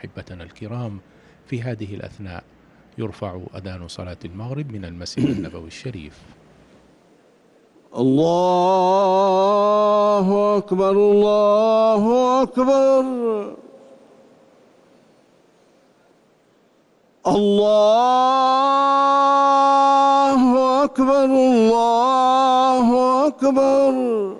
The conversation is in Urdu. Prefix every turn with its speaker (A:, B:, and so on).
A: أحبتنا الكرام في هذه الأثناء. يرفع أذان صلاة المغرب من المسجد النبوي الشريف.
B: الله أكبر الله أكبر. الله أكبر الله أكبر.